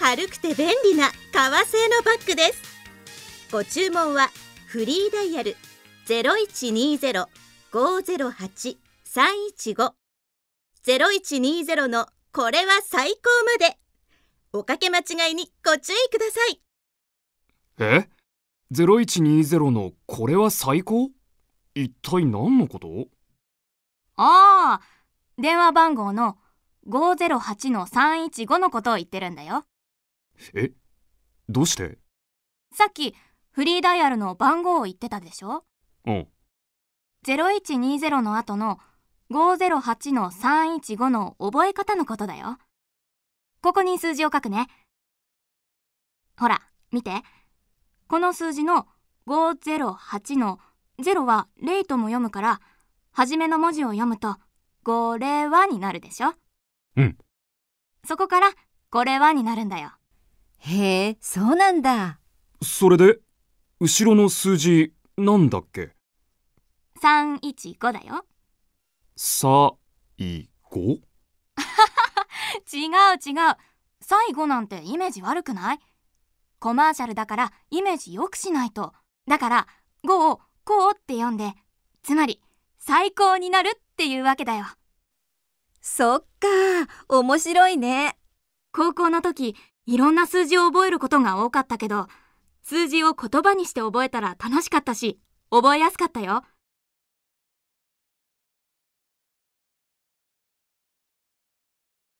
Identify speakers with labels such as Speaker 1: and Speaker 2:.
Speaker 1: 軽くて便利な革製のバッグです。ご注文はフリーダイヤル0120-508-315 0120のこれは最高まで。おかけ間違いにご注意ください。
Speaker 2: え ?0120 のこれは最高？一体何のこと？
Speaker 3: ああ、電話番号の508の315のことを言ってるんだよ。
Speaker 2: えどうして？
Speaker 3: さっきフリーダイヤルの番号を言ってたでしょ？
Speaker 2: うん。
Speaker 3: 0120の後の508の315の覚え方のことだよ。ここに数字を書くね。ほら、見て。この数字の508の0は0とも読むから、初めの文字を読むと、これはになるでしょ？
Speaker 2: うん。
Speaker 3: そこから、これはになるんだよ。
Speaker 4: へえ、そうなんだ。
Speaker 2: それで後ろの数字なんだっけ
Speaker 3: ？315だよ。
Speaker 2: さいご？
Speaker 3: 違う違う。最後なんてイメージ悪くない？コマーシャルだからイメージ良くしないと。だから5をこうって読んで、つまり最高になるっていうわけだよ。
Speaker 4: そっか、面白いね。
Speaker 3: 高校の時、いろんな数字を覚えることが多かったけど、数字を言葉にして覚えたら楽しかったし、覚えやすかったよ。